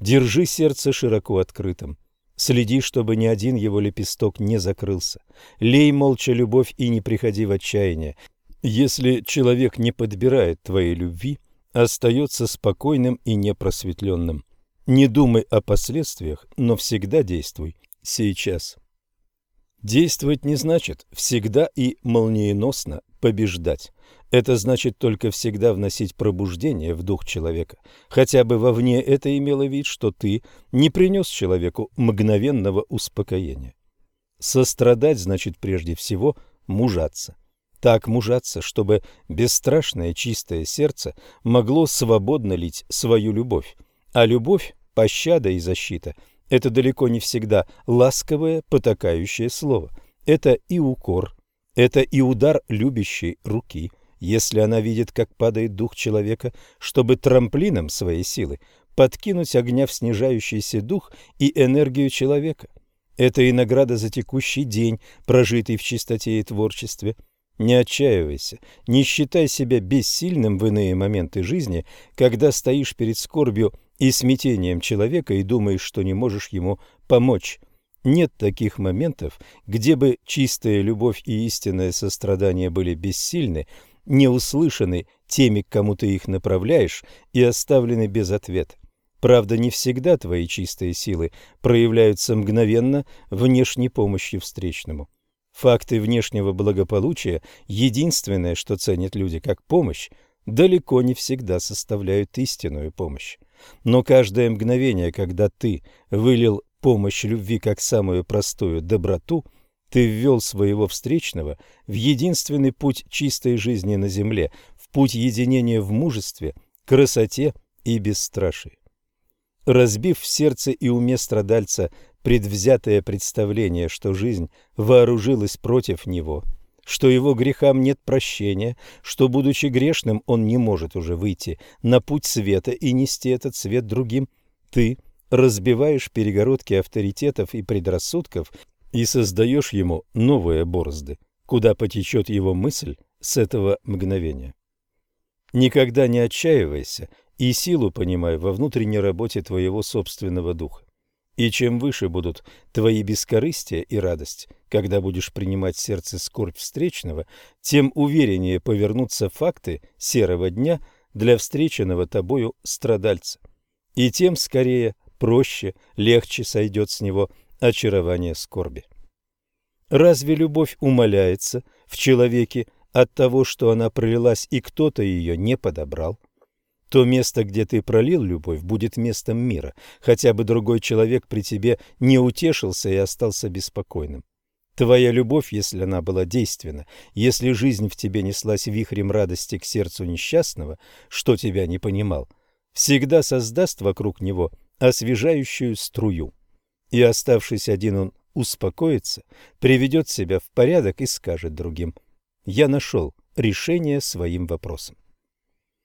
Держи сердце широко открытым. Следи, чтобы ни один его лепесток не закрылся. Лей молча любовь и не приходи в отчаяние. Если человек не подбирает твоей любви, остается спокойным и непросветленным. Не думай о последствиях, но всегда действуй сейчас. Действовать не значит всегда и молниеносно побеждать. Это значит только всегда вносить пробуждение в дух человека. Хотя бы вовне это имело вид, что ты не принес человеку мгновенного успокоения. Сострадать значит прежде всего мужаться. Так мужаться, чтобы бесстрашное чистое сердце могло свободно лить свою любовь. А любовь, пощада и защита – это далеко не всегда ласковое, потакающее слово. Это и укор, это и удар любящей руки – если она видит, как падает дух человека, чтобы трамплином своей силы подкинуть огня в снижающийся дух и энергию человека. Это и награда за текущий день, прожитый в чистоте и творчестве. Не отчаивайся, не считай себя бессильным в иные моменты жизни, когда стоишь перед скорбью и смятением человека и думаешь, что не можешь ему помочь. Нет таких моментов, где бы чистая любовь и истинное сострадание были бессильны, не услышаны теми, к кому ты их направляешь, и оставлены без ответа. Правда, не всегда твои чистые силы проявляются мгновенно внешней помощью встречному. Факты внешнего благополучия, единственное, что ценят люди как помощь, далеко не всегда составляют истинную помощь. Но каждое мгновение, когда ты вылил помощь любви как самую простую доброту – ты ввел своего встречного в единственный путь чистой жизни на земле, в путь единения в мужестве, красоте и бесстрашии. Разбив в сердце и уме страдальца предвзятое представление, что жизнь вооружилась против него, что его грехам нет прощения, что, будучи грешным, он не может уже выйти на путь света и нести этот свет другим, ты разбиваешь перегородки авторитетов и предрассудков и создаешь ему новые борозды, куда потечет его мысль с этого мгновения. Никогда не отчаивайся и силу понимай во внутренней работе твоего собственного духа. И чем выше будут твои бескорыстие и радость, когда будешь принимать сердце скорбь встречного, тем увереннее повернутся факты серого дня для встреченного тобою страдальца. И тем скорее, проще, легче сойдет с него очарование скорби. Разве любовь умаляется в человеке от того, что она пролилась и кто-то ее не подобрал? То место, где ты пролил любовь, будет местом мира, хотя бы другой человек при тебе не утешился и остался беспокойным. Твоя любовь, если она была действенна, если жизнь в тебе неслась вихрем радости к сердцу несчастного, что тебя не понимал, всегда создаст вокруг него освежающую струю и, оставшись один, он успокоится, приведет себя в порядок и скажет другим «Я нашел решение своим вопросам».